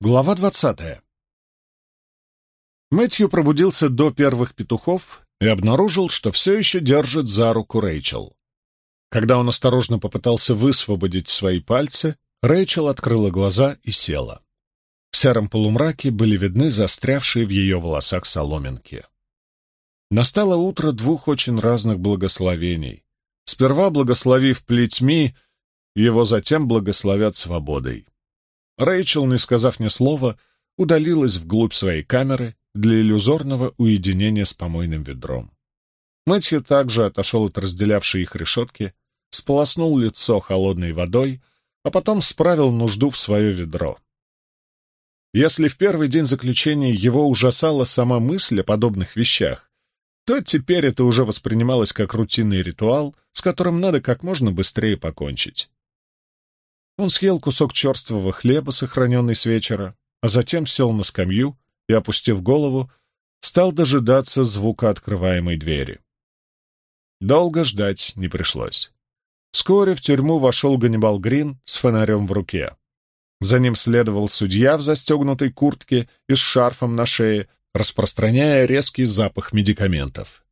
Глава двадцатая. Мэтью пробудился до первых петухов и обнаружил, что все еще держит за руку Рэйчел. Когда он осторожно попытался высвободить свои пальцы, Рэйчел открыла глаза и села. В сером полумраке были видны застрявшие в ее волосах соломинки. Настало утро двух очень разных благословений. Сперва благословив плетьми, его затем благословят свободой. Рэйчел, не сказав ни слова, удалилась вглубь своей камеры для иллюзорного уединения с помойным ведром. Мэтью также отошел от разделявшей их решетки, сполоснул лицо холодной водой, а потом справил нужду в свое ведро. Если в первый день заключения его ужасала сама мысль о подобных вещах, то теперь это уже воспринималось как рутинный ритуал, с которым надо как можно быстрее покончить. Он съел кусок черствого хлеба, сохраненный с вечера, а затем сел на скамью и, опустив голову, стал дожидаться звука открываемой двери. Долго ждать не пришлось. Вскоре в тюрьму вошел Ганнибал Грин с фонарем в руке. За ним следовал судья в застегнутой куртке и с шарфом на шее, распространяя резкий запах медикаментов.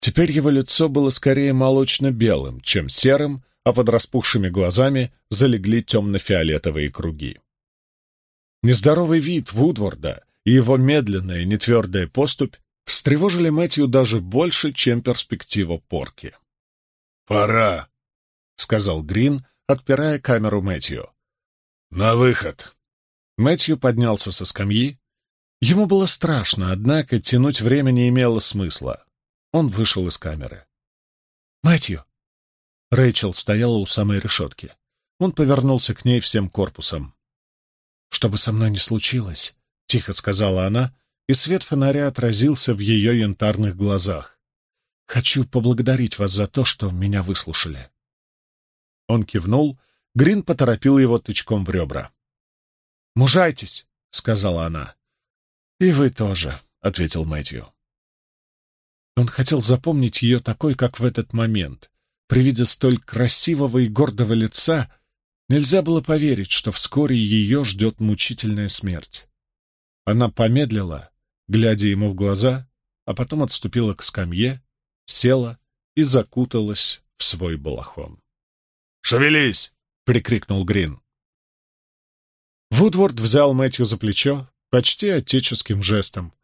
Теперь его лицо было скорее молочно-белым, чем серым, а под распухшими глазами залегли темно-фиолетовые круги. Нездоровый вид Вудворда и его медленная, нетвердая поступь встревожили Мэтью даже больше, чем перспектива порки. «Пора», — сказал Грин, отпирая камеру Мэтью. «На выход!» Мэтью поднялся со скамьи. Ему было страшно, однако тянуть время не имело смысла. Он вышел из камеры. «Мэтью!» Рэйчел стояла у самой решетки. Он повернулся к ней всем корпусом. «Что бы со мной ни случилось», — тихо сказала она, и свет фонаря отразился в ее янтарных глазах. «Хочу поблагодарить вас за то, что меня выслушали». Он кивнул, Грин поторопил его тычком в ребра. «Мужайтесь», — сказала она. «И вы тоже», — ответил Мэтью. Он хотел запомнить ее такой, как в этот момент, при виде столь красивого и гордого лица нельзя было поверить, что вскоре ее ждет мучительная смерть. Она помедлила, глядя ему в глаза, а потом отступила к скамье, села и закуталась в свой балахон. «Шевелись!» — прикрикнул Грин. Вудворд взял Мэтью за плечо почти отеческим жестом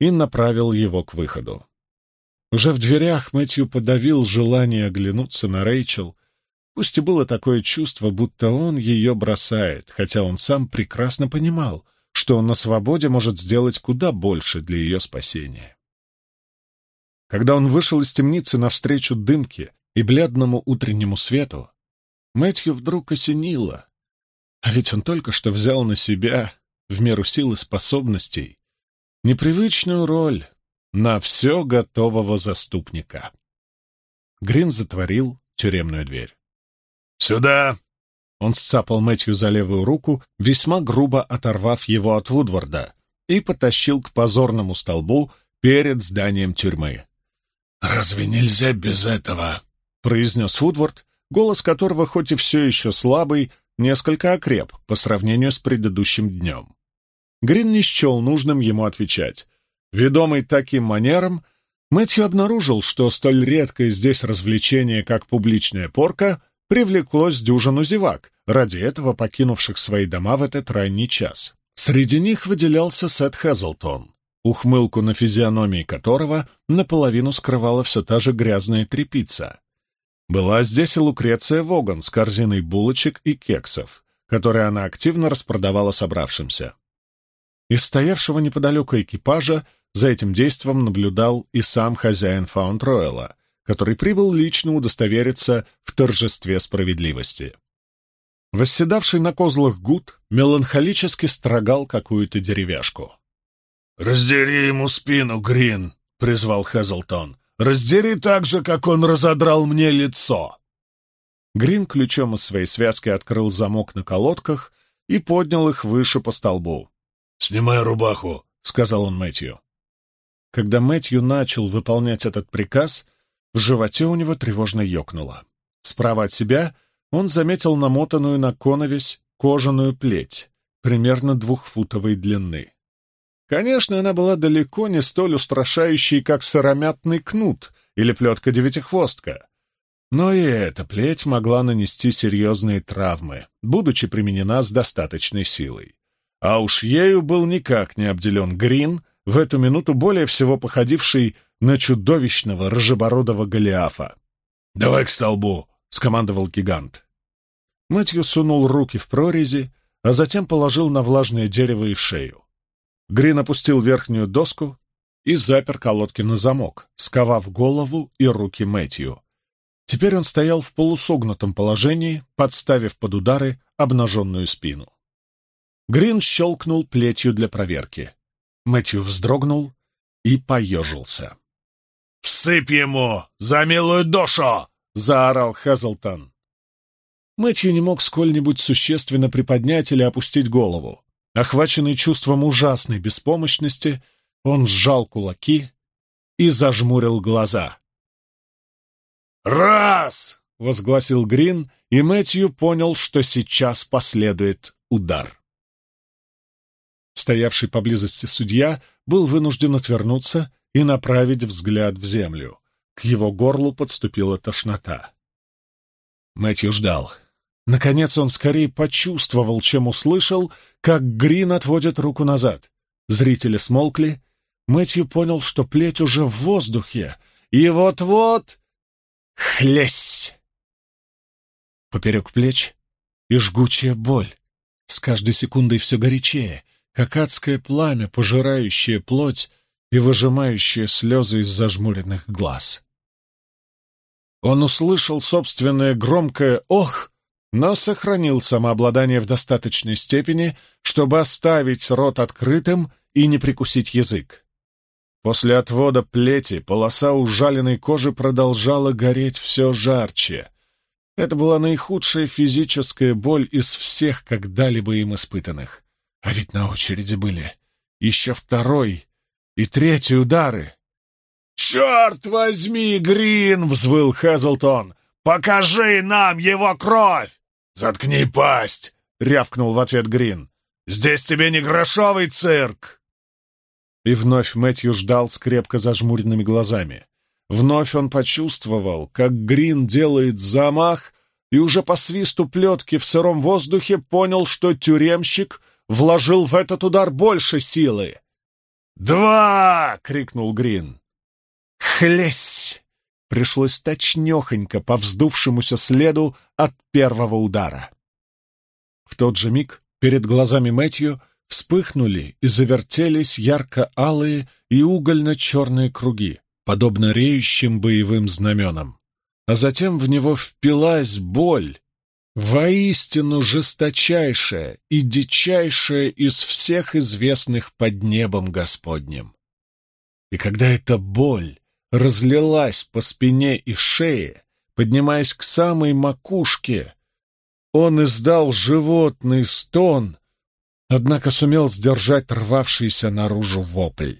и направил его к выходу. Уже в дверях Мэтью подавил желание оглянуться на Рэйчел, пусть и было такое чувство, будто он ее бросает, хотя он сам прекрасно понимал, что он на свободе может сделать куда больше для ее спасения. Когда он вышел из темницы навстречу дымке и бледному утреннему свету, Мэтью вдруг осенило. А ведь он только что взял на себя, в меру сил и способностей, непривычную роль на все готового заступника. Грин затворил тюремную дверь. «Сюда!» Он сцапал Мэтью за левую руку, весьма грубо оторвав его от Вудварда, и потащил к позорному столбу перед зданием тюрьмы. «Разве нельзя без этого?» — произнес Вудвард, голос которого, хоть и все еще слабый, несколько окреп по сравнению с предыдущим днем. Грин не счел нужным ему отвечать, Ведомый таким манером, Мэтью обнаружил, что столь редкое здесь развлечение, как публичная порка, привлекло с дюжину зевак, ради этого покинувших свои дома в этот ранний час. Среди них выделялся Сет Хэзлтон, ухмылку на физиономии которого наполовину скрывала все та же грязная тряпица. Была здесь и Лукреция Воган с корзиной булочек и кексов, которые она активно распродавала собравшимся. Из стоявшего неподалеку экипажа за этим действом наблюдал и сам хозяин Фаунд-Ройла, который прибыл лично удостовериться в торжестве справедливости. Восседавший на козлах Гуд меланхолически строгал какую-то деревяшку. «Раздери ему спину, Грин!» — призвал Хэзлтон. «Раздери так же, как он разодрал мне лицо!» Грин ключом из своей связки открыл замок на колодках и поднял их выше по столбу. «Снимай рубаху», — сказал он Мэтью. Когда Мэтью начал выполнять этот приказ, в животе у него тревожно ёкнуло. Справа от себя он заметил намотанную на коновесь кожаную плеть примерно двухфутовой длины. Конечно, она была далеко не столь устрашающей, как сыромятный кнут или плетка-девятихвостка. Но и эта плеть могла нанести серьезные травмы, будучи применена с достаточной силой. А уж ею был никак не обделен Грин, в эту минуту более всего походивший на чудовищного рыжебородого Голиафа. «Давай к столбу!» — скомандовал гигант. Мэтью сунул руки в прорези, а затем положил на влажное дерево и шею. Грин опустил верхнюю доску и запер колодки на замок, сковав голову и руки Мэтью. Теперь он стоял в полусогнутом положении, подставив под удары обнаженную спину. Грин щелкнул плетью для проверки. Мэтью вздрогнул и поежился. «Всыпь ему! За милую душу!» — заорал Хазлтон. Мэтью не мог сколь-нибудь существенно приподнять или опустить голову. Охваченный чувством ужасной беспомощности, он сжал кулаки и зажмурил глаза. «Раз!» — возгласил Грин, и Мэтью понял, что сейчас последует удар. Стоявший поблизости судья был вынужден отвернуться и направить взгляд в землю. К его горлу подступила тошнота. Мэтью ждал. Наконец он скорее почувствовал, чем услышал, как Грин отводит руку назад. Зрители смолкли. Мэтью понял, что плеть уже в воздухе, и вот-вот... Хлесь! Поперек плеч и жгучая боль. С каждой секундой все горячее, как адское пламя, пожирающее плоть и выжимающее слезы из зажмуренных глаз. Он услышал собственное громкое «ох», но сохранил самообладание в достаточной степени, чтобы оставить рот открытым и не прикусить язык. После отвода плети полоса ужаленной кожи продолжала гореть все жарче. Это была наихудшая физическая боль из всех когда-либо им испытанных. А ведь на очереди были еще второй и третий удары. «Черт возьми, Грин!» — взвыл Хэзлтон. «Покажи нам его кровь!» «Заткни пасть!» — рявкнул в ответ Грин. «Здесь тебе не грошовый цирк!» И вновь Мэтью ждал с крепко зажмуренными глазами. Вновь он почувствовал, как Грин делает замах, и уже по свисту плетки в сыром воздухе понял, что тюремщик вложил в этот удар больше силы. «Два!» — крикнул Грин. «Хлесь!» Пришлось точнёхонько по вздувшемуся следу от первого удара. В тот же миг перед глазами Мэтью вспыхнули и завертелись ярко-алые и угольно-черные круги, подобно реющим боевым знаменам. А затем в него впилась боль, воистину жесточайшая и дичайшая из всех известных под небом Господним. И когда эта боль разлилась по спине и шее, поднимаясь к самой макушке, он издал животный стон, однако сумел сдержать рвавшийся наружу вопль.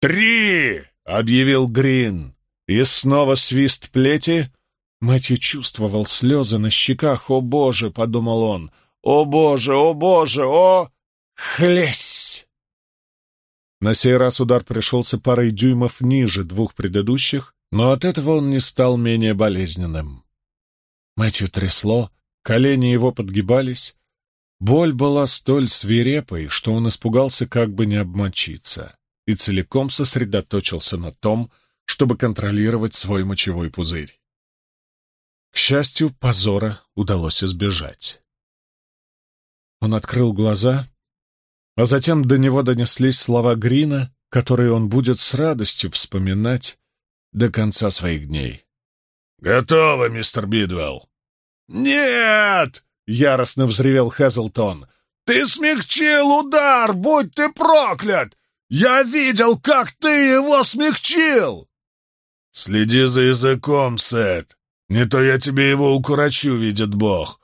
«Три!» — объявил Грин, и снова свист плети. Мэтью чувствовал слезы на щеках. «О, Боже!» — подумал он. «О, Боже! О, Боже! О! Хлесь!» На сей раз удар пришелся парой дюймов ниже двух предыдущих, но от этого он не стал менее болезненным. Мэтью трясло, колени его подгибались. Боль была столь свирепой, что он испугался как бы не обмочиться и целиком сосредоточился на том, чтобы контролировать свой мочевой пузырь. К счастью, позора удалось избежать. Он открыл глаза, а затем до него донеслись слова Грина, которые он будет с радостью вспоминать до конца своих дней. «Готово, мистер Бидвелл!» «Нет!» — яростно взревел Хэзлтон. «Ты смягчил удар, будь ты проклят! Я видел, как ты его смягчил!» «Следи за языком, Сет, не то я тебе его укорочу, видит Бог!»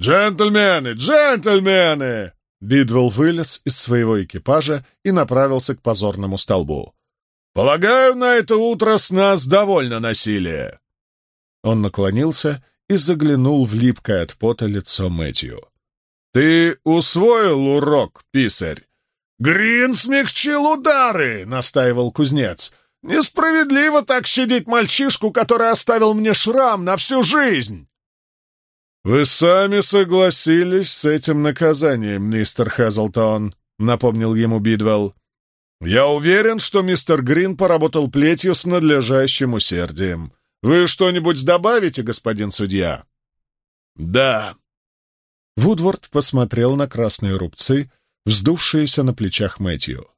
«Джентльмены, джентльмены!» Бидвелл вылез из своего экипажа и направился к позорному столбу. «Полагаю, на это утро с нас довольно насилия!» Он наклонился и заглянул в липкое от пота лицо Мэтью. «Ты усвоил урок, писарь?» «Грин смягчил удары!» — настаивал кузнец. «Несправедливо так щадить мальчишку, который оставил мне шрам на всю жизнь!» «Вы сами согласились с этим наказанием, мистер Хэзлтон», — напомнил ему Бидвелл. «Я уверен, что мистер Грин поработал плетью с надлежащим усердием. Вы что-нибудь добавите, господин судья?» «Да». Вудворд посмотрел на красные рубцы, вздувшиеся на плечах Мэтью.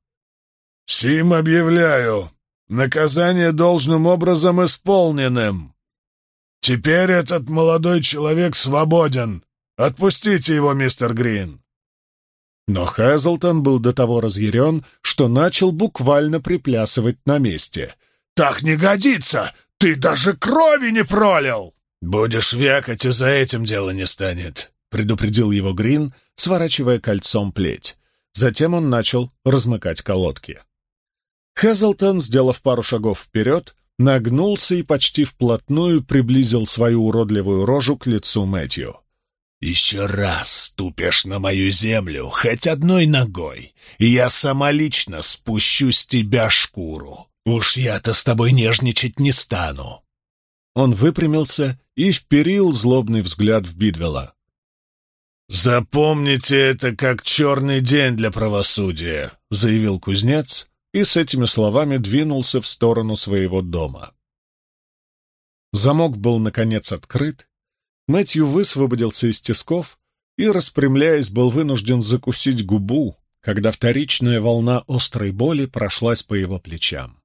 «Сим объявляю, наказание должным образом исполненным. Теперь этот молодой человек свободен. Отпустите его, мистер Грин». Но Хэзлтон был до того разъярен, что начал буквально приплясывать на месте. «Так не годится! Ты даже крови не пролил!» «Будешь вякать, и за этим дело не станет», — предупредил его Грин, сворачивая кольцом плеть. Затем он начал размыкать колодки. Хэзлтон, сделав пару шагов вперед, нагнулся и почти вплотную приблизил свою уродливую рожу к лицу Мэтью. «Еще раз ступишь на мою землю хоть одной ногой, и я сама лично спущу с тебя шкуру. Уж я-то с тобой нежничать не стану». Он выпрямился и вперил злобный взгляд в Бидвелла. «Запомните это как черный день для правосудия», — заявил кузнец и с этими словами двинулся в сторону своего дома. Замок был, наконец, открыт, Мэтью высвободился из тисков и, распрямляясь, был вынужден закусить губу, когда вторичная волна острой боли прошлась по его плечам.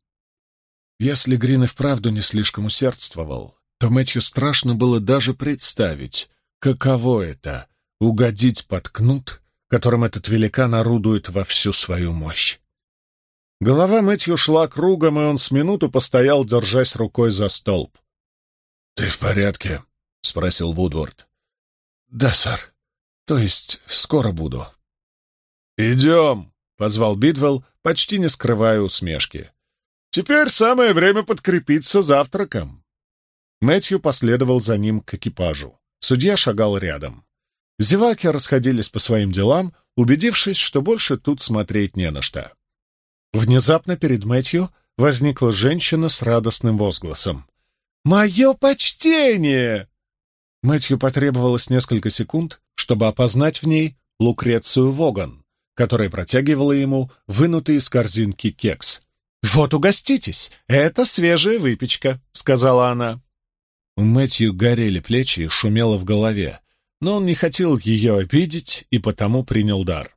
Если Грин и вправду не слишком усердствовал, то Мэтью страшно было даже представить, каково это — угодить под кнут, которым этот великан орудует во всю свою мощь. Голова Мэтью шла кругом, и он с минуту постоял, держась рукой за столб. «Ты в порядке?» — спросил Вудворд. «Да, сэр. То есть скоро буду». «Идем», — позвал Бидвелл, почти не скрывая усмешки. «Теперь самое время подкрепиться завтраком». Мэтью последовал за ним к экипажу. Судья шагал рядом. Зеваки расходились по своим делам, убедившись, что больше тут смотреть не на что. Внезапно перед Мэтью возникла женщина с радостным возгласом. «Мое почтение!» Мэтью потребовалось несколько секунд, чтобы опознать в ней Лукрецию Воган, которая протягивала ему вынутый из корзинки кекс. «Вот угоститесь, это свежая выпечка», — сказала она. У Мэтью горели плечи и шумело в голове, но он не хотел ее обидеть и потому принял дар.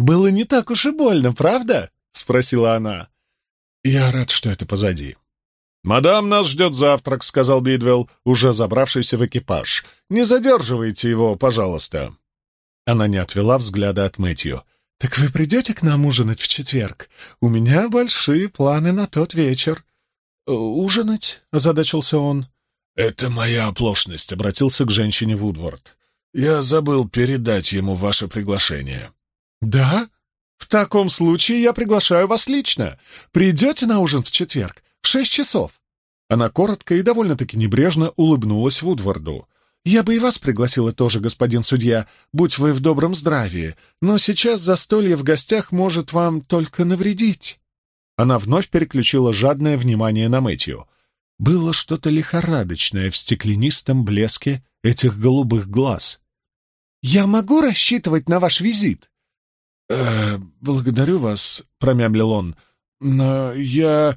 «Было не так уж и больно, правда?» — спросила она. «Я рад, что это позади. «Мадам, нас ждет завтрак», — сказал Бидвелл, уже забравшийся в экипаж. «Не задерживайте его, пожалуйста». Она не отвела взгляда от Мэтью. «Так вы придете к нам ужинать в четверг? У меня большие планы на тот вечер». «Э, «Ужинать?» — озадачился он. «Это моя оплошность», — обратился к женщине Вудворд. «Я забыл передать ему ваше приглашение». «Да? В таком случае я приглашаю вас лично. Придете на ужин в четверг? В шесть часов!» Она коротко и довольно-таки небрежно улыбнулась Вудварду. «Я бы и вас пригласила тоже, господин судья, будь вы в добром здравии, но сейчас застолье в гостях может вам только навредить». Она вновь переключила жадное внимание на Мэтью. Было что-то лихорадочное в стеклянистом блеске этих голубых глаз. «Я могу рассчитывать на ваш визит?» «Э, «Благодарю вас», — промямлил он, — «но я...»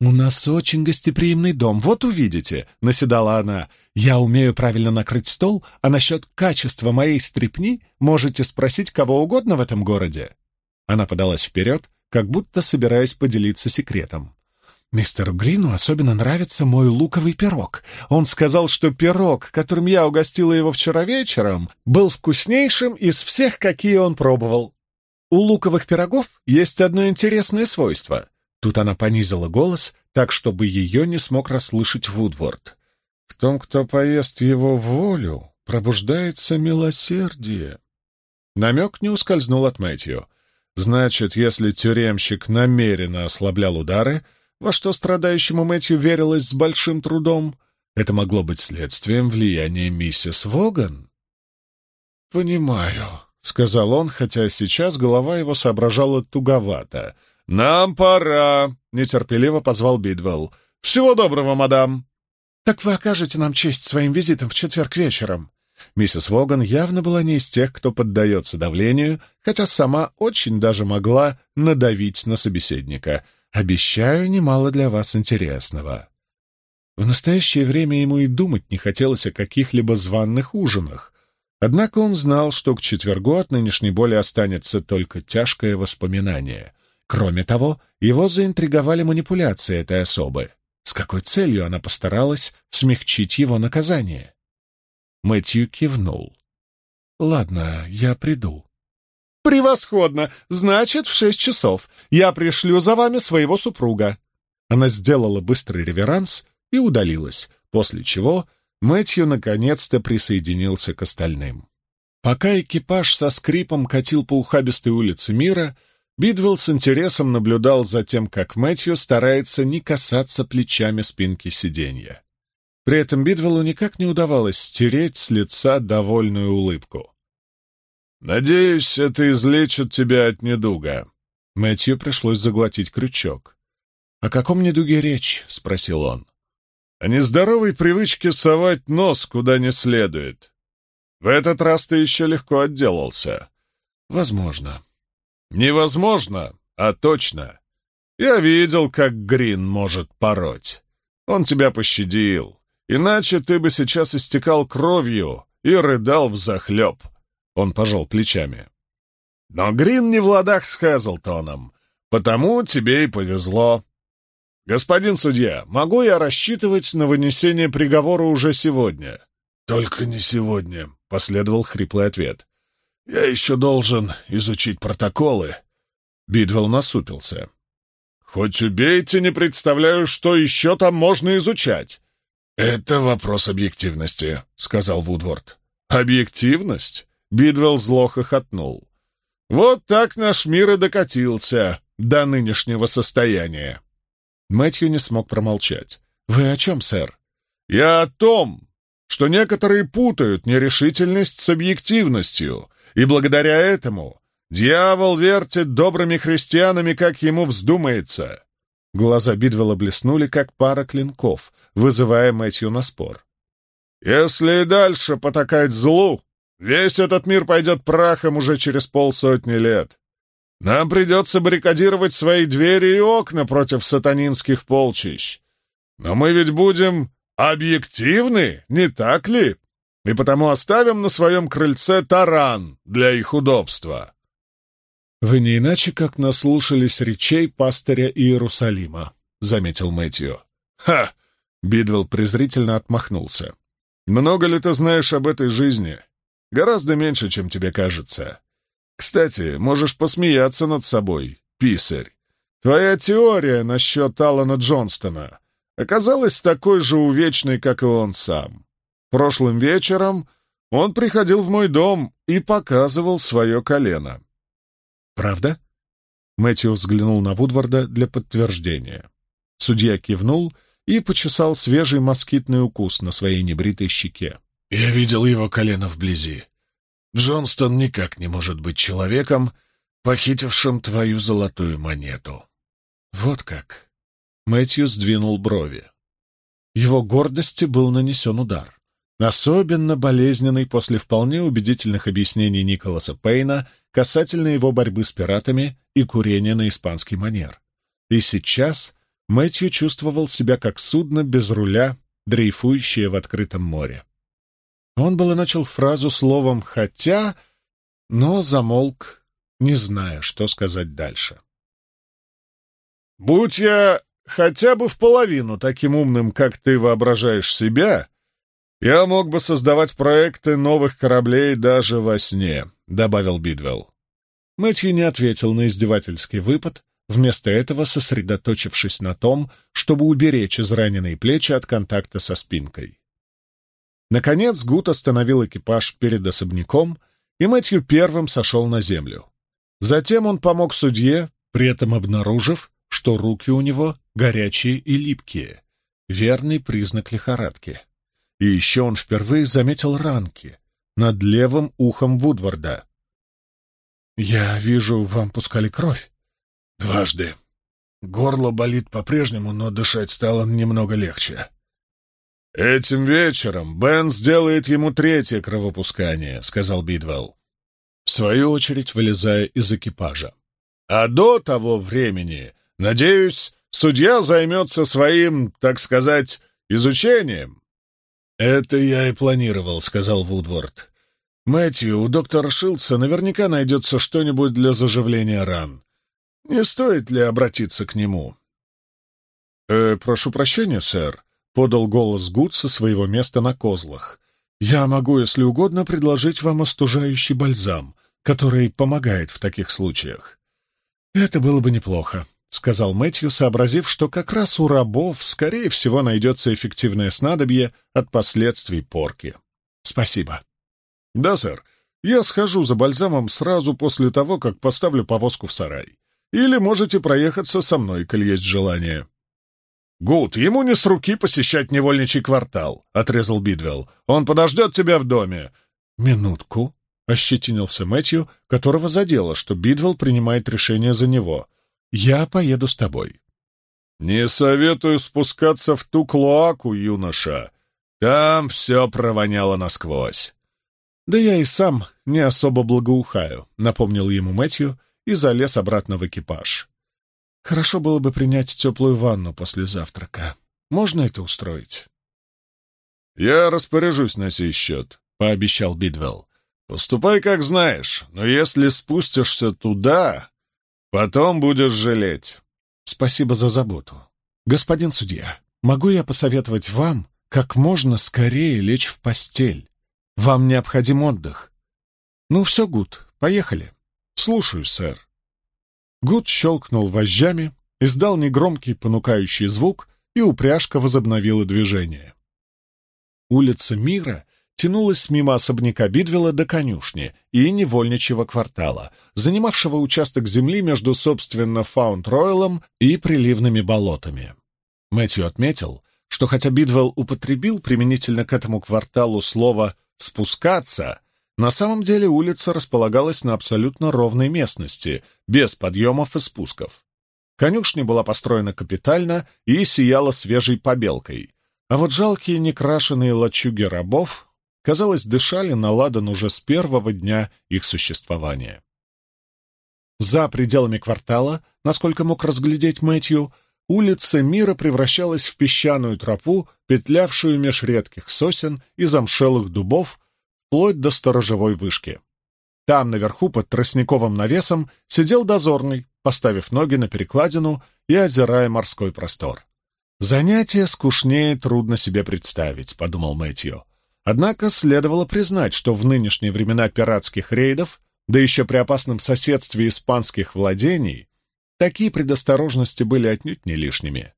«У нас очень гостеприимный дом, вот увидите», — наседала она. «Я умею правильно накрыть стол, а насчет качества моей стрепни можете спросить кого угодно в этом городе». Она подалась вперед, как будто собираясь поделиться секретом. «Мистеру Грину особенно нравится мой луковый пирог. Он сказал, что пирог, которым я угостила его вчера вечером, был вкуснейшим из всех, какие он пробовал. У луковых пирогов есть одно интересное свойство — Тут она понизила голос, так, чтобы ее не смог расслышать Вудворд. «В том, кто поест его волю, пробуждается милосердие». Намек не ускользнул от Мэтью. Значит, если тюремщик намеренно ослаблял удары, во что страдающему Мэтью верилось с большим трудом, это могло быть следствием влияния миссис Воган. понимаю», — сказал он, хотя сейчас голова его соображала туговато. «Нам пора», — нетерпеливо позвал Бидвелл. «Всего доброго, мадам!» «Так вы окажете нам честь своим визитом в четверг вечером?» Миссис Воган явно была не из тех, кто поддается давлению, хотя сама очень даже могла надавить на собеседника. «Обещаю немало для вас интересного». В настоящее время ему и думать не хотелось о каких-либо званных ужинах. Однако он знал, что к четвергу от нынешней боли останется только тяжкое воспоминание. Кроме того, его заинтриговали манипуляции этой особы. С какой целью она постаралась смягчить его наказание? Мэтью кивнул. «Ладно, я приду». «Превосходно! Значит, в шесть часов. Я пришлю за вами своего супруга». Она сделала быстрый реверанс и удалилась, после чего Мэтью наконец-то присоединился к остальным. Пока экипаж со скрипом катил по ухабистой улице мира, Бидвелл с интересом наблюдал за тем, как Мэтью старается не касаться плечами спинки сиденья. При этом Бидвеллу никак не удавалось стереть с лица довольную улыбку. «Надеюсь, это излечит тебя от недуга». Мэтью пришлось заглотить крючок. «О каком недуге речь?» — спросил он. «О нездоровой привычке совать нос куда не следует. В этот раз ты еще легко отделался». «Возможно», Невозможно, а точно. Я видел, как Грин может пороть. Он тебя пощадил. Иначе ты бы сейчас истекал кровью и рыдал взахлеб. Он пожал плечами. Но Грин не в ладах с Хэзлтоном, потому тебе и повезло. Господин судья, могу я рассчитывать на вынесение приговора уже сегодня? Только не сегодня, последовал хриплый ответ. «Я еще должен изучить протоколы». Бидвелл насупился. «Хоть убейте, не представляю, что еще там можно изучать». «Это вопрос объективности», — сказал Вудворд. «Объективность?» — Бидвелл зло хохотнул. «Вот так наш мир и докатился до нынешнего состояния». Мэтью не смог промолчать. «Вы о чем, сэр?» «Я о том, что некоторые путают нерешительность с объективностью, и благодаря этому дьявол вертит добрыми христианами, как ему вздумается. Глаза Бидвелла блеснули, как пара клинков, вызывая Мэтью на спор. «Если и дальше потакать злу, весь этот мир пойдет прахом уже через полсотни лет. Нам придется баррикадировать свои двери и окна против сатанинских полчищ. Но мы ведь будем объективны, не так ли?» и потому оставим на своем крыльце таран для их удобства». «Вы не иначе как наслушались речей пастыря Иерусалима», — заметил Мэтью. «Ха!» — Бидвелл презрительно отмахнулся. «Много ли ты знаешь об этой жизни? Гораздо меньше, чем тебе кажется. Кстати, можешь посмеяться над собой, писарь. Твоя теория насчет Алана Джонстона оказалась такой же увечной, как и он сам. Прошлым вечером он приходил в мой дом и показывал свое колено. «Правда?» Мэтью взглянул на Вудварда для подтверждения. Судья кивнул и почесал свежий москитный укус на своей небритой щеке. «Я видел его колено вблизи. Джонстон никак не может быть человеком, похитившим твою золотую монету». «Вот как!» Мэтью сдвинул брови. Его гордости был нанесен удар особенно болезненный после вполне убедительных объяснений Николаса Пейна касательно его борьбы с пиратами и курения на испанский манер. И сейчас Мэтью чувствовал себя как судно без руля, дрейфующее в открытом море. Он было начал фразу словом «хотя», но замолк, не зная, что сказать дальше. «Будь я хотя бы в половину таким умным, как ты воображаешь себя», «Я мог бы создавать проекты новых кораблей даже во сне», — добавил Бидвелл. Мэтью не ответил на издевательский выпад, вместо этого сосредоточившись на том, чтобы уберечь израненные плечи от контакта со спинкой. Наконец Гуд остановил экипаж перед особняком, и Мэтью первым сошел на землю. Затем он помог судье, при этом обнаружив, что руки у него горячие и липкие, верный признак лихорадки. И еще он впервые заметил ранки над левым ухом Вудварда. «Я вижу, вам пускали кровь». «Дважды. Горло болит по-прежнему, но дышать стало немного легче». «Этим вечером Бен сделает ему третье кровопускание», — сказал Бидвелл, в свою очередь вылезая из экипажа. «А до того времени, надеюсь, судья займется своим, так сказать, изучением». «Это я и планировал», — сказал Вудворд. «Мэтью, у доктора Шилдса наверняка найдется что-нибудь для заживления ран. Не стоит ли обратиться к нему?» «Э, «Прошу прощения, сэр», — подал голос Гуд со своего места на козлах. «Я могу, если угодно, предложить вам остужающий бальзам, который помогает в таких случаях». «Это было бы неплохо», — сказал Мэтью, сообразив, что как раз у рабов, скорее всего, найдется эффективное снадобье от последствий порки. «Спасибо». «Да, сэр. Я схожу за бальзамом сразу после того, как поставлю повозку в сарай. Или можете проехаться со мной, коль есть желание». «Гуд, ему не с руки посещать невольничий квартал», — отрезал Бидвелл. «Он подождет тебя в доме». «Минутку», — ощетинился Мэтью, которого задело, что Бидвелл принимает решение за него. «Я поеду с тобой». «Не советую спускаться в ту клоаку, юноша. Там все провоняло насквозь». «Да я и сам не особо благоухаю», — напомнил ему Мэтью и залез обратно в экипаж. Хорошо было бы принять теплую ванну после завтрака. Можно это устроить? «Я распоряжусь на сей счет», — пообещал Бидвелл. «Поступай, как знаешь, но если спустишься туда, потом будешь жалеть». «Спасибо за заботу. Господин судья, могу я посоветовать вам как можно скорее лечь в постель? Вам необходим отдых». «Ну все, Гуд, поехали». «Слушаюсь, сэр». Гуд щелкнул вожжами, издал негромкий понукающий звук, и упряжка возобновила движение. Улица Мира тянулась мимо особняка Бидвелла до конюшни и невольничьего квартала, занимавшего участок земли между, собственно, Фаунд-Ройлом и приливными болотами. Мэтью отметил, что хотя Бидвелл употребил применительно к этому кварталу слово «спускаться», на самом деле улица располагалась на абсолютно ровной местности, без подъемов и спусков. Конюшня была построена капитально и сияла свежей побелкой, а вот жалкие некрашенные лачуги рабов, казалось, дышали на ладан уже с первого дня их существования. За пределами квартала, насколько мог разглядеть Мэтью, улица мира превращалась в песчаную тропу, петлявшую меж редких сосен и замшелых дубов, вплоть до сторожевой вышки. Там, наверху, под тростниковым навесом, сидел дозорный, поставив ноги на перекладину и озирая морской простор. «Занятие скучнее трудно себе представить», — подумал Мэтью. Однако следовало признать, что в нынешние времена пиратских рейдов, да еще при опасном соседстве испанских владений, такие предосторожности были отнюдь не лишними.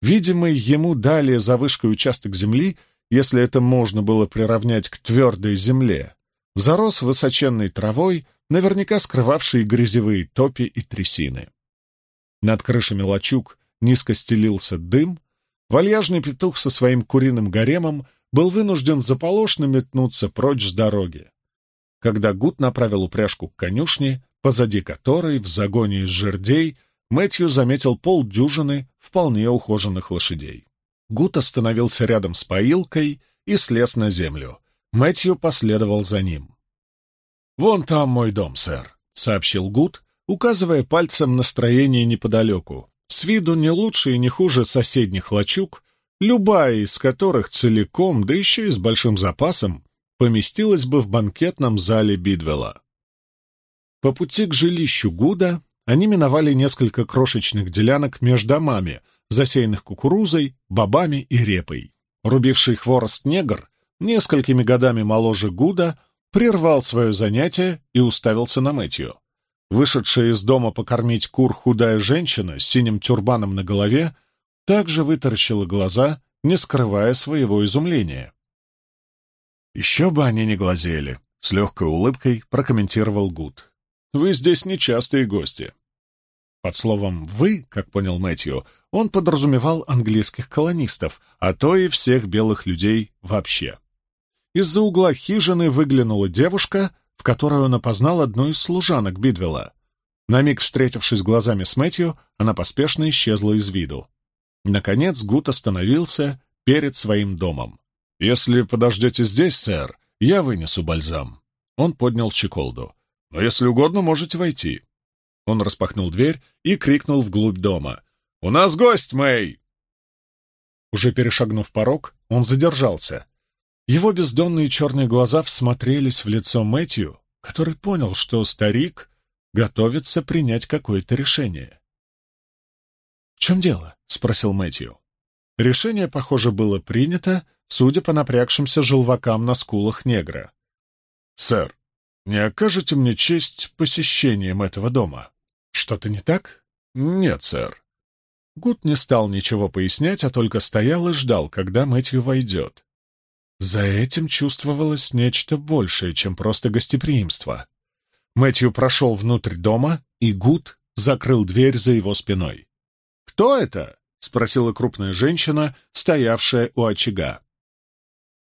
Видимый ему далее за вышкой участок земли — если это можно было приравнять к твердой земле, зарос высоченной травой, наверняка скрывавшей грязевые топи и трясины. Над крышами лачуг низко стелился дым, вальяжный петух со своим куриным гаремом был вынужден заполошно метнуться прочь с дороги. Когда Гуд направил упряжку к конюшне, позади которой, в загоне из жердей, Мэтью заметил полдюжины вполне ухоженных лошадей. Гуд остановился рядом с поилкой и слез на землю. Мэтью последовал за ним. «Вон там мой дом, сэр», — сообщил Гуд, указывая пальцем на строение неподалеку. С виду не лучше и не хуже соседних лачуг, любая из которых целиком, да еще и с большим запасом, поместилась бы в банкетном зале Бидвелла. По пути к жилищу Гуда они миновали несколько крошечных делянок между домами, засеянных кукурузой, бобами и репой. Рубивший хворост негр, несколькими годами моложе Гуда, прервал свое занятие и уставился на Мэтью. Вышедшая из дома покормить кур худая женщина с синим тюрбаном на голове также вытаращила глаза, не скрывая своего изумления. «Еще бы они не глазели», — с легкой улыбкой прокомментировал Гуд. «Вы здесь нечастые гости». Под словом «вы», как понял Мэтью, он подразумевал английских колонистов, а то и всех белых людей вообще. из-за угла хижины выглянула девушка, в которой он опознал одну из служанок Бидвелла. На миг встретившись глазами с Мэтью, она поспешно исчезла из виду. Наконец Гуд остановился перед своим домом. «Если подождете здесь, сэр, я вынесу бальзам». Он поднял щеколду. «Но если угодно, можете войти». Он распахнул дверь и крикнул вглубь дома. «У нас гость, Мэй!» Уже перешагнув порог, он задержался. Его бездонные черные глаза всмотрелись в лицо Мэтью, который понял, что старик готовится принять какое-то решение. «В чем дело?» — спросил Мэтью. Решение, похоже, было принято, судя по напрягшимся желвакам на скулах негра. «Сэр, не окажете мне честь посещением этого дома?» «Что-то не так?» «Нет, сэр». Гуд не стал ничего пояснять, а только стоял и ждал, когда Мэтью войдет. За этим чувствовалось нечто большее, чем просто гостеприимство. Мэтью прошел внутрь дома, и Гуд закрыл дверь за его спиной. «Кто это?» — спросила крупная женщина, стоявшая у очага.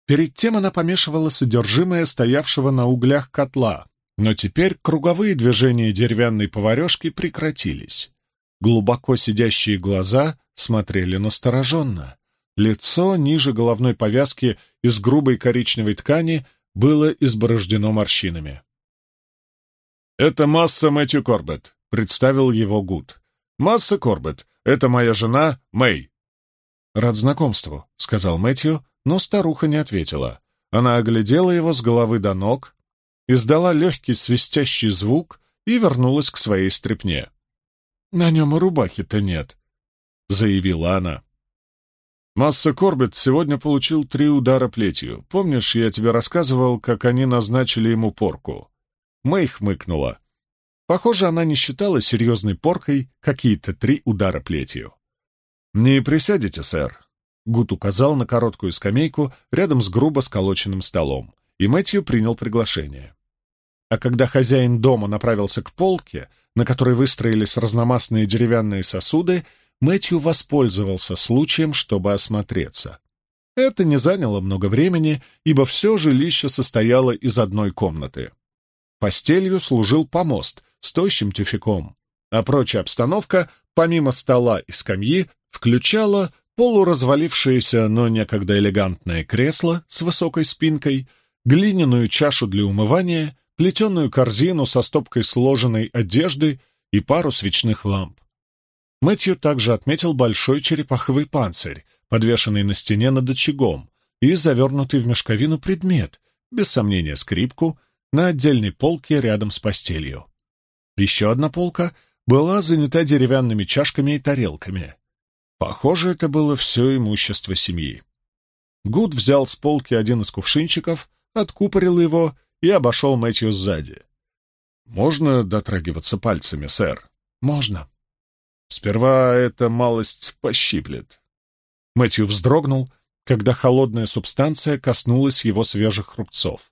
Перед тем она помешивала содержимое стоявшего на углях котла, но теперь круговые движения деревянной поварешки прекратились. Глубоко сидящие глаза смотрели настороженно. Лицо ниже головной повязки из грубой коричневой ткани было изборождено морщинами. «Это Масса Мэтью Корбет», — представил его Гуд. «Масса Корбет, это моя жена Мэй». «Рад знакомству», — сказал Мэтью, но старуха не ответила. Она оглядела его с головы до ног, издала легкий свистящий звук и вернулась к своей стряпне. «На нем и рубахи-то нет», — заявила она. Масса Корбет сегодня получил три удара плетью. Помнишь, я тебе рассказывал, как они назначили ему порку? Мэй хмыкнула. Похоже, она не считала серьезной поркой какие-то три удара плетью. «Не присядете, сэр?» Гуд указал на короткую скамейку рядом с грубо сколоченным столом, и Мэтью принял приглашение. А когда хозяин дома направился к полке, на которой выстроились разномастные деревянные сосуды, Мэтью воспользовался случаем, чтобы осмотреться. Это не заняло много времени, ибо все жилище состояло из одной комнаты. Постелью служил помост с тощим тюфяком, а прочая обстановка, помимо стола и скамьи, включала полуразвалившееся, но некогда элегантное кресло с высокой спинкой, глиняную чашу для умывания, плетеную корзину со стопкой сложенной одежды и пару свечных ламп. Мэтью также отметил большой черепаховый панцирь, подвешенный на стене над очагом, и завернутый в мешковину предмет, без сомнения скрипку, на отдельной полке рядом с постелью. Еще одна полка была занята деревянными чашками и тарелками. Похоже, это было все имущество семьи. Гуд взял с полки один из кувшинчиков, откупорил его и обошел Мэтью сзади. «Можно дотрагиваться пальцами, сэр?» «Можно». «Сперва эта малость пощиплет». Мэтью вздрогнул, когда холодная субстанция коснулась его свежих рубцов.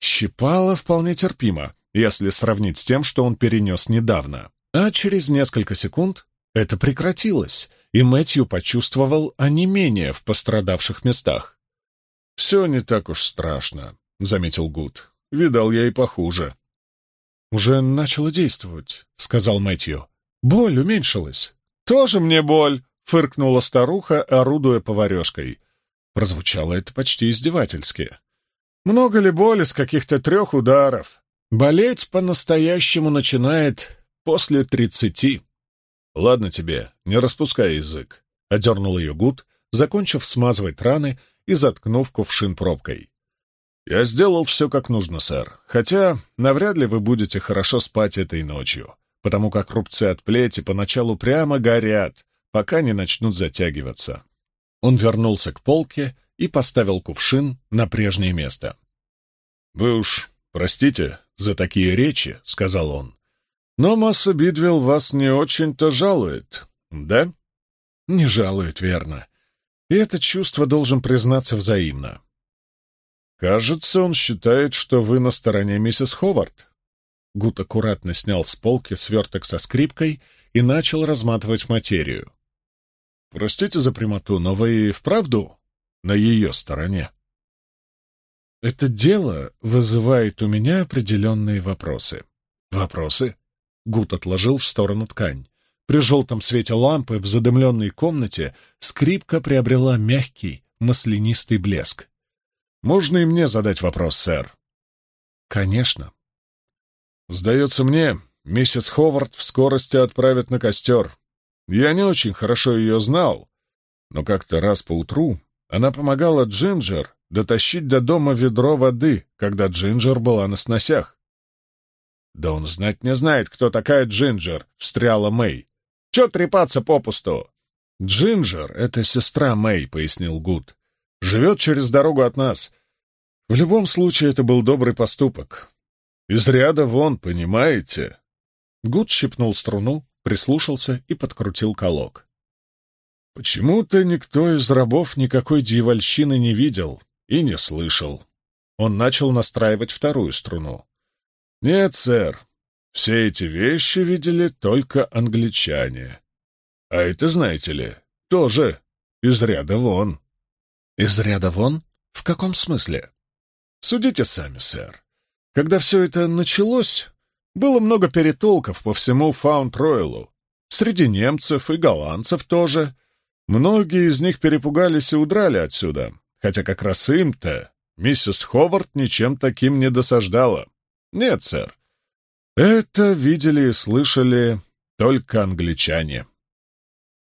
Щипало вполне терпимо, если сравнить с тем, что он перенес недавно. А через несколько секунд это прекратилось, и Мэтью почувствовал онемение в пострадавших местах. «Все не так уж страшно», — заметил Гуд. «Видал я и похуже». «Уже начало действовать», — сказал Мэтью. «Боль уменьшилась». «Тоже мне боль», — фыркнула старуха, орудуя поварешкой. Прозвучало это почти издевательски. Много ли боли с каких-то трех ударов? Болеть по-настоящему начинает после тридцати. Ладно тебе, не распускай язык. Одернул ее Гуд, закончив смазывать раны и заткнув кувшин пробкой. «Я сделал все как нужно, сэр, хотя навряд ли вы будете хорошо спать этой ночью, потому как рубцы от плети поначалу прямо горят, пока не начнут затягиваться». Он вернулся к полке и поставил кувшин на прежнее место. «Вы уж простите за такие речи», — сказал он. «Но масса Бидвилл вас не очень-то жалует, да?» «Не жалует, верно. И это чувство, должен признаться, взаимно». «Кажется, он считает, что вы на стороне миссис Ховард». Гуд аккуратно снял с полки сверток со скрипкой и начал разматывать материю. «Простите за прямоту, но вы и вправду на ее стороне. Это дело вызывает у меня определенные вопросы. Вопросы? Гуд отложил в сторону ткань. При желтом свете лампы в задымленной комнате скрипка приобрела мягкий, маслянистый блеск. «Можно и мне задать вопрос, сэр?» «Конечно». «Сдается мне, миссис Ховард в скорости отправят на костер. Я не очень хорошо ее знал, но как-то раз поутру она помогала Джинджер дотащить до дома ведро воды, когда Джинджер была на сносях. «Да он знать не знает, кто такая Джинджер», — встряла Мэй. «Чё трепаться попусту?» «Джинджер — это сестра Мэй», — пояснил Гуд. «Живет через дорогу от нас. В любом случае, это был добрый поступок. Из ряда вон, понимаете?» Гуд щипнул струну, прислушался и подкрутил колок. Почему-то никто из рабов никакой дьявольщины не видел и не слышал. Он начал настраивать вторую струну. «Нет, сэр, все эти вещи видели только англичане. А это, знаете ли, тоже из ряда вон». «Из ряда вон? В каком смысле?» «Судите сами, сэр. Когда все это началось, было много перетолков по всему Фаунд-Ройлу. Среди немцев и голландцев тоже. Многие из них перепугались и удрали отсюда, хотя как раз им-то миссис Ховард ничем таким не досаждала. Нет, сэр. Это видели и слышали только англичане.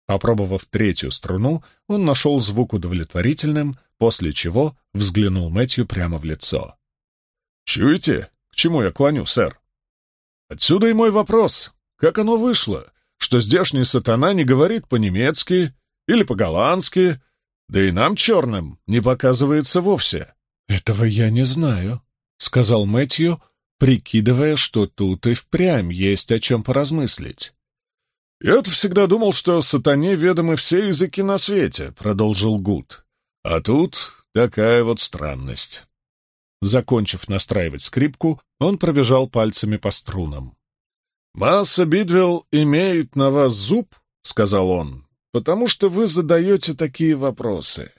Попробовав третью струну, он нашел звук удовлетворительным, после чего взглянул Мэтью прямо в лицо. «Чуете, к чему я клоню, сэр?» Отсюда и мой вопрос. Как оно вышло, что здешний сатана не говорит по-немецки или по-голландски, да и нам, черным, не показывается вовсе? Этого я не знаю, — сказал Мэтью, прикидывая, что тут и впрямь есть о чем поразмыслить. «Я-то всегда думал, что сатане ведомы все языки на свете», — продолжил Гуд. «А тут такая вот странность». Закончив настраивать скрипку, он пробежал пальцами по струнам. «Масса Бидвелл имеет на вас зуб», — сказал он, — «потому что вы задаете такие вопросы.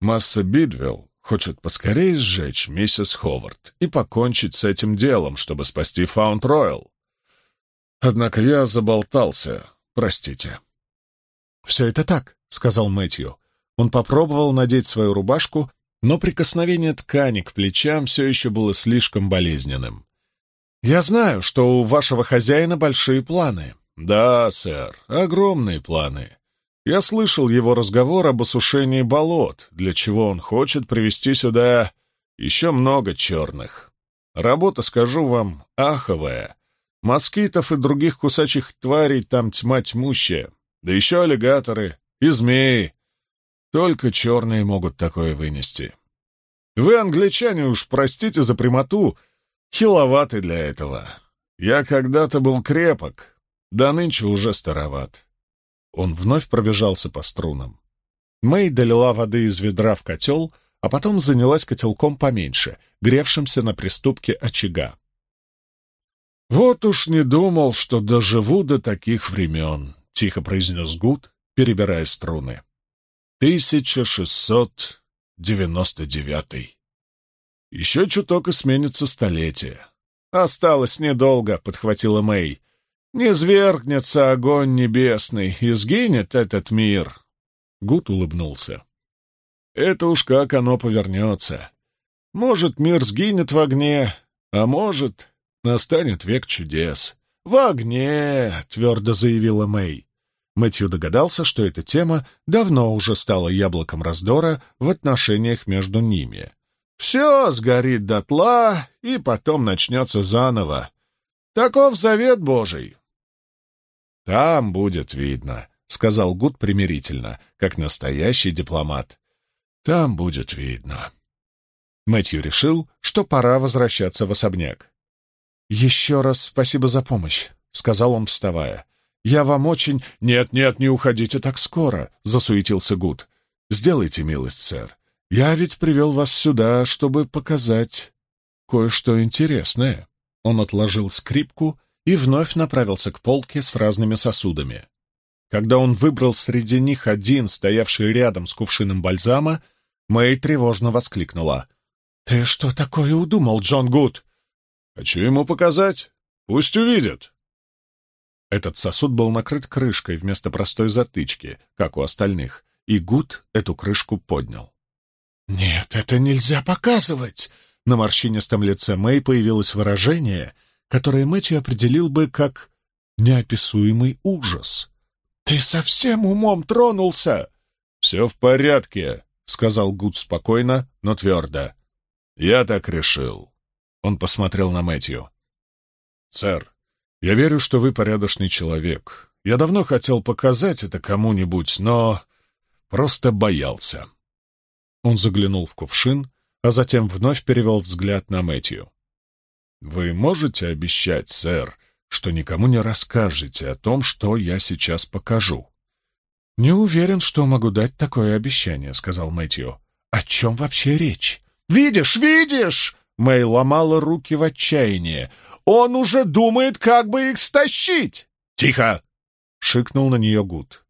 Масса Бидвелл хочет поскорее сжечь миссис Ховард и покончить с этим делом, чтобы спасти Фаунд Ройл. Однако я заболтался, простите». «Все это так», — сказал Мэтью. Он попробовал надеть свою рубашку, но прикосновение ткани к плечам все еще было слишком болезненным. «Я знаю, что у вашего хозяина большие планы». «Да, сэр, огромные планы. Я слышал его разговор об осушении болот, для чего он хочет привести сюда еще много черных. Работа, скажу вам, аховая. Москитов и других кусачих тварей там тьма тьмущая, да еще аллигаторы и змеи. Только черные могут такое вынести. Вы, англичане, уж простите за прямоту, — Хиловатый для этого. Я когда-то был крепок, да нынче уже староват. Он вновь пробежался по струнам. Мэй долила воды из ведра в котел, а потом занялась котелком поменьше, гревшимся на приступке очага. «Вот уж не думал, что доживу до таких времен», — тихо произнес Гуд, перебирая струны. «Тысяча шестьсот девяносто девятый». Еще чуток и сменится столетие. Осталось недолго, — подхватила Мэй. Не свергнется огонь небесный, и сгинет этот мир. Гуд улыбнулся. Это уж как оно повернется. Может, мир сгинет в огне, а может, настанет век чудес. «В огне!» — твердо заявила Мэй. Мэтью догадался, что эта тема давно уже стала яблоком раздора в отношениях между ними. Все сгорит дотла, и потом начнется заново. Таков завет Божий. Там будет видно, — сказал Гуд примирительно, как настоящий дипломат. Там будет видно. Мэтью решил, что пора возвращаться в особняк. «Еще раз спасибо за помощь», — сказал он, вставая. «Я вам очень...» «Нет-нет, не уходите так скоро», — засуетился Гуд. «Сделайте милость, сэр. Я ведь привел вас сюда, чтобы показать кое-что интересное». Он отложил скрипку и вновь направился к полке с разными сосудами. Когда он выбрал среди них один, стоявший рядом с кувшином бальзама, Мэй тревожно воскликнула. «Ты что такое удумал, Джон Гуд?» «Хочу ему показать. Пусть увидит». Этот сосуд был накрыт крышкой вместо простой затычки, как у остальных, и Гуд эту крышку поднял. «Нет, это нельзя показывать!» На морщинистом лице Мэй появилось выражение, которое Мэтью определил бы как неописуемый ужас. «Ты совсем умом тронулся!» «Все в порядке», — сказал Гуд спокойно, но твердо. «Я так решил». Он посмотрел на Мэтью. «Сэр, я верю, что вы порядочный человек. Я давно хотел показать это кому-нибудь, но просто боялся». Он заглянул в кувшин, а затем вновь перевел взгляд на Мэтью. «Вы можете обещать, сэр, что никому не расскажете о том, что я сейчас покажу?» «Не уверен, что могу дать такое обещание», — сказал Мэтью. «О чем вообще речь?» «Видишь, видишь!» Мэй ломала руки в отчаянии. «Он уже думает, как бы их стащить!» «Тихо!» — шикнул на нее Гуд.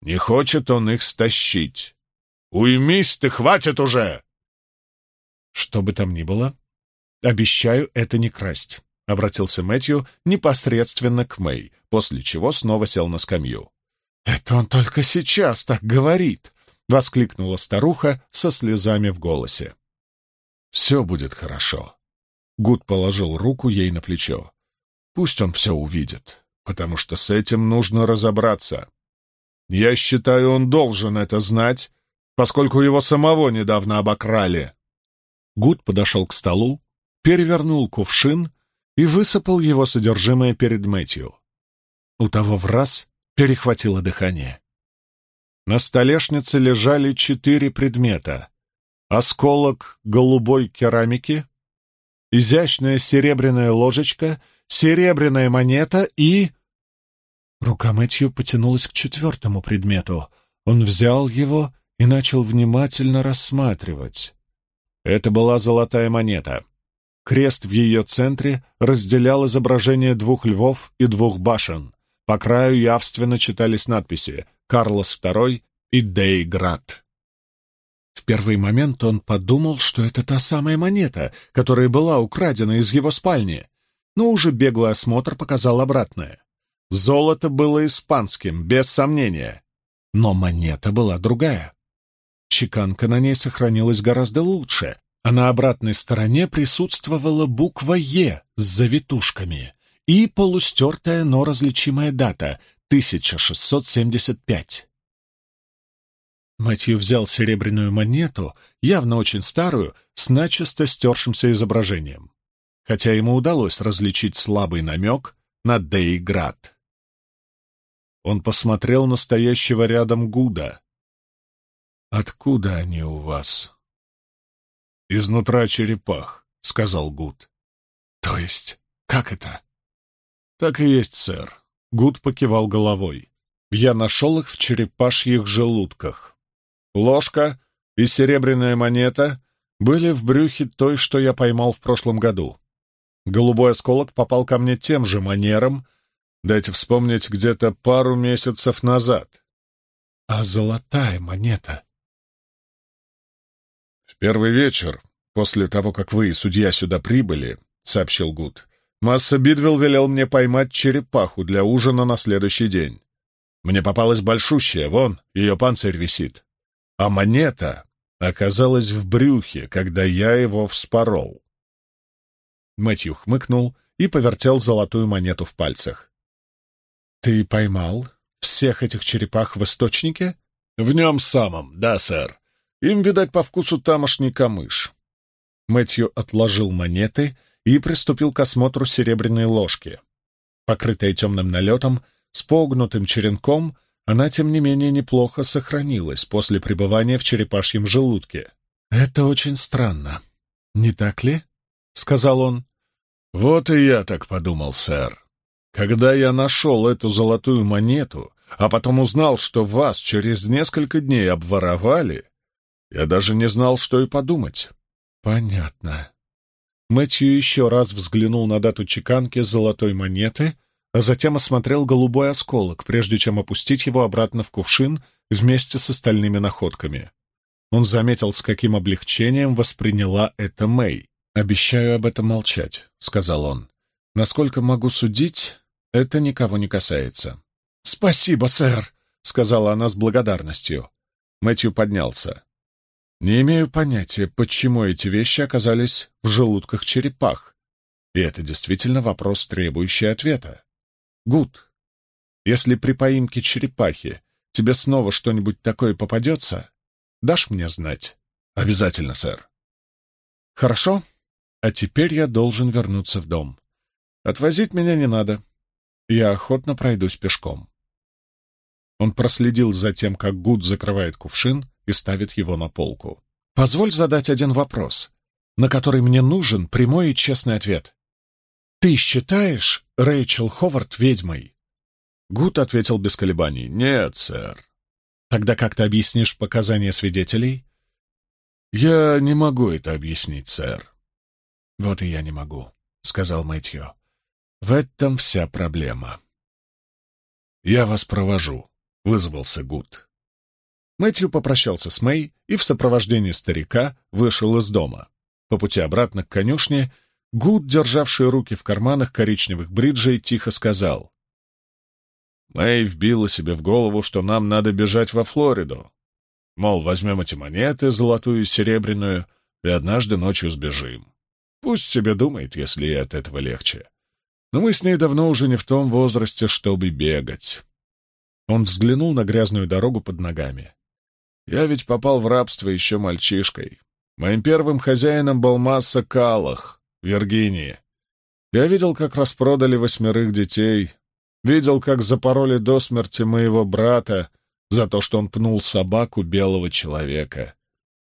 «Не хочет он их стащить. Уймись ты, хватит уже!» «Что бы там ни было, обещаю это не красть», — обратился Мэтью непосредственно к Мэй, после чего снова сел на скамью. «Это он только сейчас так говорит!» — воскликнула старуха со слезами в голосе. «Все будет хорошо». Гуд положил руку ей на плечо. «Пусть он все увидит, потому что с этим нужно разобраться. Я считаю, он должен это знать, поскольку его самого недавно обокрали». Гуд подошел к столу, перевернул кувшин и высыпал его содержимое перед Мэтью. У того в раз перехватило дыхание. На столешнице лежали четыре предмета. Осколок голубой керамики, изящная серебряная ложечка, серебряная монета и... Рука Мэтью потянулась к четвертому предмету. Он взял его и начал внимательно рассматривать. Это была золотая монета. Крест в ее центре разделял изображение двух львов и двух башен. По краю явственно читались надписи «Карлос II» и «Дейград». В первый момент он подумал, что это та самая монета, которая была украдена из его спальни, но уже беглый осмотр показал обратное. Золото было испанским, без сомнения, но монета была другая. Чеканка на ней сохранилась гораздо лучше, а на обратной стороне присутствовала буква «Е» с завитушками и полустертая, но различимая дата — 1675. Матью взял серебряную монету, явно очень старую, с начисто стершимся изображением, хотя ему удалось различить слабый намек на Дейград. Он посмотрел на стоящего рядом Гуда. «Откуда они у вас?» «Изнутра черепах», — сказал Гуд. «То есть, как это?» «Так и есть, сэр», — Гуд покивал головой. «Я нашел их в черепашьих желудках. Ложка и серебряная монета были в брюхе той, что я поймал в прошлом году. Голубой осколок попал ко мне тем же манером, дайте вспомнить, где-то пару месяцев назад. А золотая монета «В первый вечер, после того, как вы и судья сюда прибыли», — сообщил Гуд, «Масса Бидвилл велел мне поймать черепаху для ужина на следующий день. Мне попалась большущая, вон, ее панцирь висит. А монета оказалась в брюхе, когда я его вспорол». Мэтью хмыкнул и повертел золотую монету в пальцах. «Ты поймал всех этих черепах в источнике?» «В нем самом, да, сэр. Им, видать, по вкусу тамошний камыш. Мэтью отложил монеты и приступил к осмотру серебряной ложки. Покрытая темным налетом, с погнутым черенком, она, тем не менее, неплохо сохранилась после пребывания в черепашьем желудке. «Это очень странно, не так ли?» — сказал он. «Вот и я так подумал, сэр. Когда я нашел эту золотую монету, а потом узнал, что вас через несколько дней обворовали, я даже не знал, что и подумать. Понятно. Мэтью еще раз взглянул на дату чеканки золотой монеты, а затем осмотрел голубой осколок, прежде чем опустить его обратно в кувшин вместе с остальными находками. Он заметил, с каким облегчением восприняла это Мэй. «Обещаю об этом молчать», — сказал он. «Насколько могу судить, это никого не касается». «Спасибо, сэр», — сказала она с благодарностью. Мэтью поднялся. «Не имею понятия, почему эти вещи оказались в желудках черепах. И это действительно вопрос, требующий ответа. Гуд, если при поимке черепахи тебе снова что-нибудь такое попадется, дашь мне знать? Обязательно, сэр. Хорошо, а теперь я должен вернуться в дом. Отвозить меня не надо. Я охотно пройдусь пешком. Он проследил за тем, как Гуд закрывает кувшин и ставит его на полку. «Позволь задать один вопрос, на который мне нужен прямой и честный ответ. Ты считаешь Рэйчел Ховард ведьмой?» Гуд ответил без колебаний. «Нет, сэр». «Тогда как ты объяснишь показания свидетелей?» «Я не могу это объяснить, сэр». «Вот и я не могу», — сказал Мэтью. «В этом вся проблема». «Я вас провожу», — вызвался Гуд. Мэтью попрощался с Мэй и в сопровождении старика вышел из дома. По пути обратно к конюшне Гуд, державший руки в карманах коричневых бриджей, тихо сказал. Мэй вбила себе в голову, что нам надо бежать во Флориду. Мол, возьмем эти монеты, золотую и серебряную, и однажды ночью сбежим. Пусть себе думает, если ей от этого легче. Но мы с ней давно уже не в том возрасте, чтобы бегать. Он взглянул на грязную дорогу под ногами. Я ведь попал в рабство еще мальчишкой. Моим первым хозяином был Масса Калах, Виргинии. Я видел, как распродали восьмерых детей, Видел, как запороли до смерти моего брата за то, что он пнул собаку белого человека.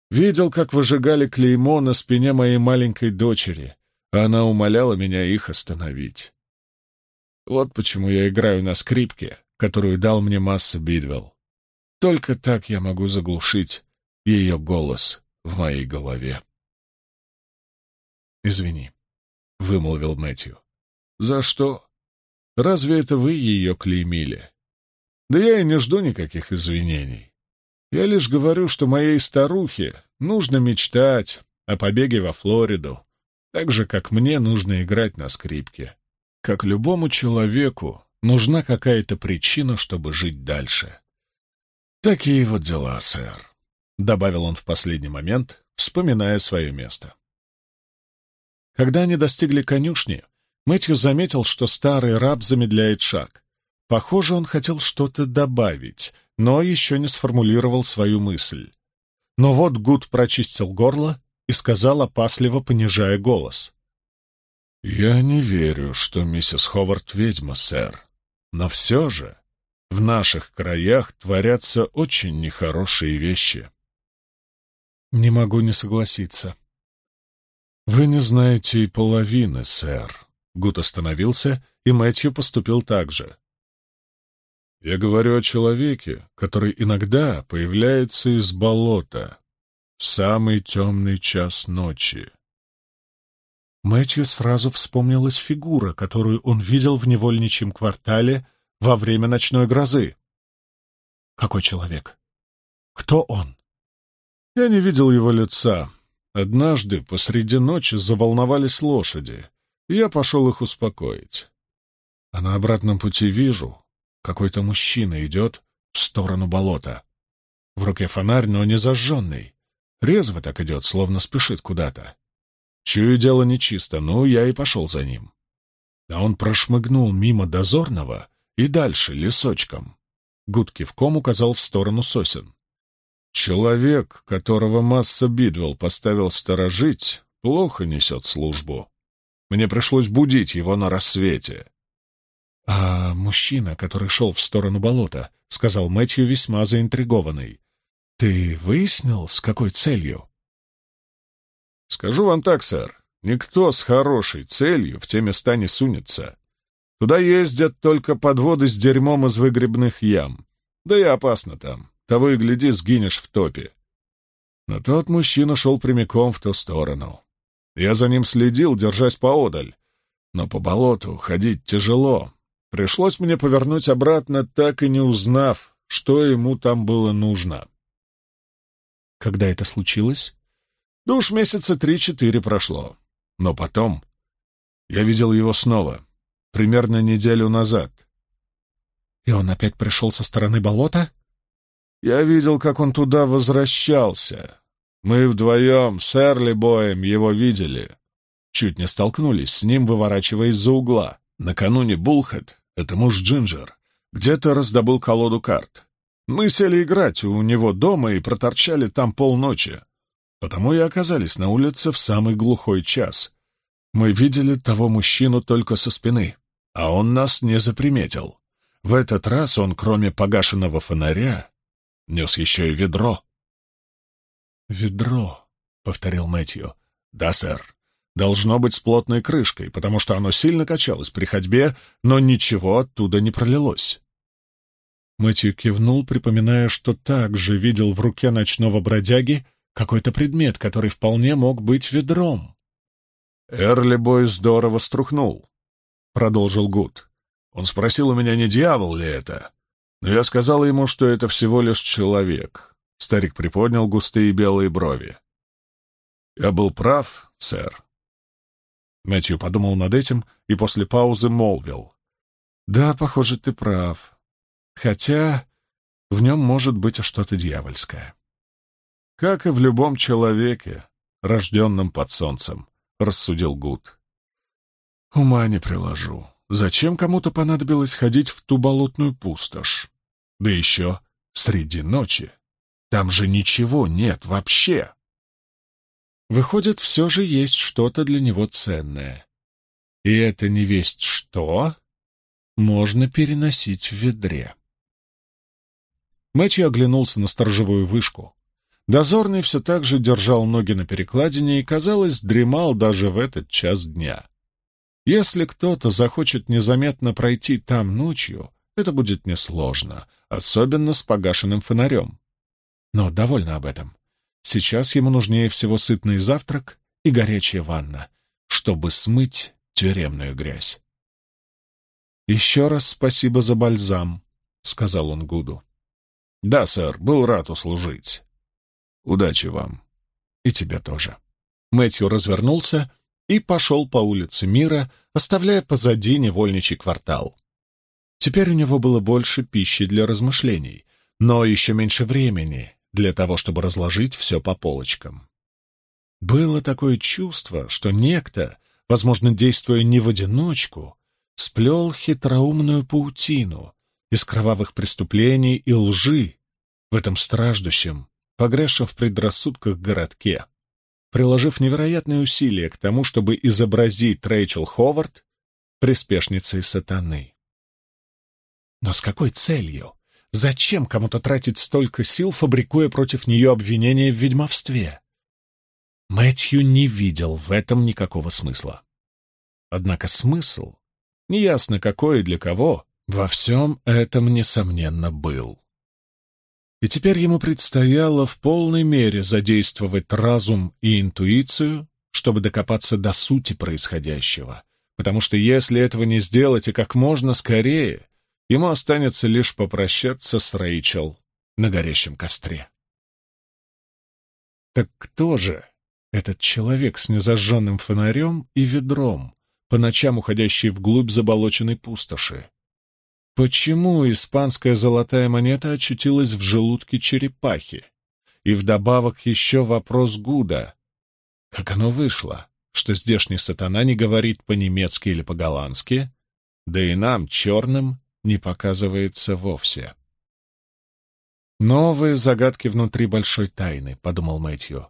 Видел, как выжигали клеймо на спине моей маленькой дочери, а она умоляла меня их остановить. Вот почему я играю на скрипке, которую дал мне Масса Бидвелл. Только так я могу заглушить ее голос в моей голове. «Извини», — вымолвил Мэтью. «За что?» Разве это вы ее клеймили? Да я и не жду никаких извинений. Я лишь говорю, что моей старухе нужно мечтать о побеге во Флориду, так же, как мне нужно играть на скрипке. Как любому человеку нужна какая-то причина, чтобы жить дальше. Такие вот дела, сэр, — добавил он в последний момент, вспоминая свое место. Когда они достигли конюшни, Мэтью заметил, что старый раб замедляет шаг. Похоже, он хотел что-то добавить, но еще не сформулировал свою мысль. Но вот Гуд прочистил горло и сказал, опасливо понижая голос. «Я не верю, что миссис Ховард ведьма, сэр. Но все же в наших краях творятся очень нехорошие вещи». «Не могу не согласиться». «Вы не знаете и половины, сэр», Гуд остановился, и Мэтью поступил так же. «Я говорю о человеке, который иногда появляется из болота в самый темный час ночи». Мэтью сразу вспомнилась фигура, которую он видел в невольничьем квартале во время ночной грозы. «Какой человек? Кто он?» «Я не видел его лица. Однажды посреди ночи заволновались лошади я пошел их успокоить. А на обратном пути вижу, какой-то мужчина идет в сторону болота. В руке фонарь, но не зажженный. Резво так идет, словно спешит куда-то. Чую, дело нечисто, ну, я и пошел за ним. А он прошмыгнул мимо дозорного и дальше, лесочком. Гуд кивком указал в сторону сосен. Человек, которого масса Бидвелл поставил сторожить, плохо несет службу. Мне пришлось будить его на рассвете. — А мужчина, который шел в сторону болота, — сказал Мэтью весьма заинтригованный. — Ты выяснил, с какой целью? — Скажу вам так, сэр, никто с хорошей целью в те места не сунется. Туда ездят только подводы с дерьмом из выгребных ям. Да и опасно там. Того и гляди, сгинешь в топе. Но тот мужчина шел прямиком в ту сторону. Я за ним следил, держась поодаль. Но по болоту ходить тяжело. Пришлось мне повернуть обратно, так и не узнав, что ему там было нужно. Когда это случилось? Да уж месяца три-четыре прошло. Но потом я видел его снова, примерно неделю назад. И он опять пришел со стороны болота? Я видел, как он туда возвращался. Мы вдвоем с Эрли Боем его видели. Чуть не столкнулись с ним, выворачиваясь за угла. Накануне Булхед, это муж Джинджер, где-то раздобыл колоду карт. Мы сели играть у него дома и проторчали там полночи. Потому и оказались на улице в самый глухой час. Мы видели того мужчину только со спины, а он нас не заприметил. В этот раз он, кроме погашенного фонаря, нес еще и ведро. «Ведро», — повторил Мэтью. «Да, сэр. Должно быть с плотной крышкой, потому что оно сильно качалось при ходьбе, но ничего оттуда не пролилось». Мэтью кивнул, припоминая, что также видел в руке ночного бродяги какой-то предмет, который вполне мог быть ведром. «Эрли Бой здорово струхнул», — продолжил Гуд. «Он спросил у меня, не дьявол ли это, но я сказал ему, что это всего лишь человек». Старик приподнял густые белые брови. «Я был прав, сэр». Мэтью подумал над этим и после паузы молвил. «Да, похоже, ты прав. Хотя в нем может быть что-то дьявольское. Как и в любом человеке, рожденном под солнцем, — рассудил Гуд. Ума не приложу. Зачем кому-то понадобилось ходить в ту болотную пустошь? Да еще среди ночи. Там же ничего нет вообще. Выходит, все же есть что-то для него ценное. И это не весть что можно переносить в ведре. Мэтью оглянулся на сторожевую вышку. Дозорный все так же держал ноги на перекладине и, казалось, дремал даже в этот час дня. Если кто-то захочет незаметно пройти там ночью, это будет несложно, особенно с погашенным фонарем. Но довольно об этом. Сейчас ему нужнее всего сытный завтрак и горячая ванна, чтобы смыть тюремную грязь. «Еще раз спасибо за бальзам», — сказал он Гуду. «Да, сэр, был рад услужить. Удачи вам. И тебе тоже». Мэтью развернулся и пошел по улице Мира, оставляя позади невольничий квартал. Теперь у него было больше пищи для размышлений, но еще меньше времени для того, чтобы разложить все по полочкам. Было такое чувство, что некто, возможно, действуя не в одиночку, сплел хитроумную паутину из кровавых преступлений и лжи, в этом страждущем, погрязшем в предрассудках городке, приложив невероятные усилия к тому, чтобы изобразить Рэйчел Ховард приспешницей сатаны. Но с какой целью? Зачем кому-то тратить столько сил, фабрикуя против нее обвинения в ведьмовстве? Мэтью не видел в этом никакого смысла. Однако смысл, неясно какой и для кого, во всем этом, несомненно, был. И теперь ему предстояло в полной мере задействовать разум и интуицию, чтобы докопаться до сути происходящего, потому что если этого не сделать и как можно скорее, ему останется лишь попрощаться с Рэйчел на горящем костре. Так кто же этот человек с незажженным фонарем и ведром, по ночам уходящий вглубь заболоченной пустоши? Почему испанская золотая монета очутилась в желудке черепахи? И вдобавок еще вопрос Гуда. Как оно вышло, что здешний сатана не говорит по-немецки или по-голландски, да и нам, черным, не показывается вовсе? «Новые загадки внутри большой тайны», — подумал Мэтью.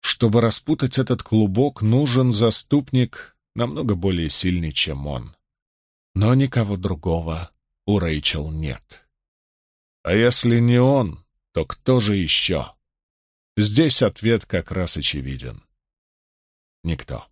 «Чтобы распутать этот клубок, нужен заступник намного более сильный, чем он. Но никого другого у Рэйчел нет. А если не он, то кто же еще? Здесь ответ как раз очевиден. Никто.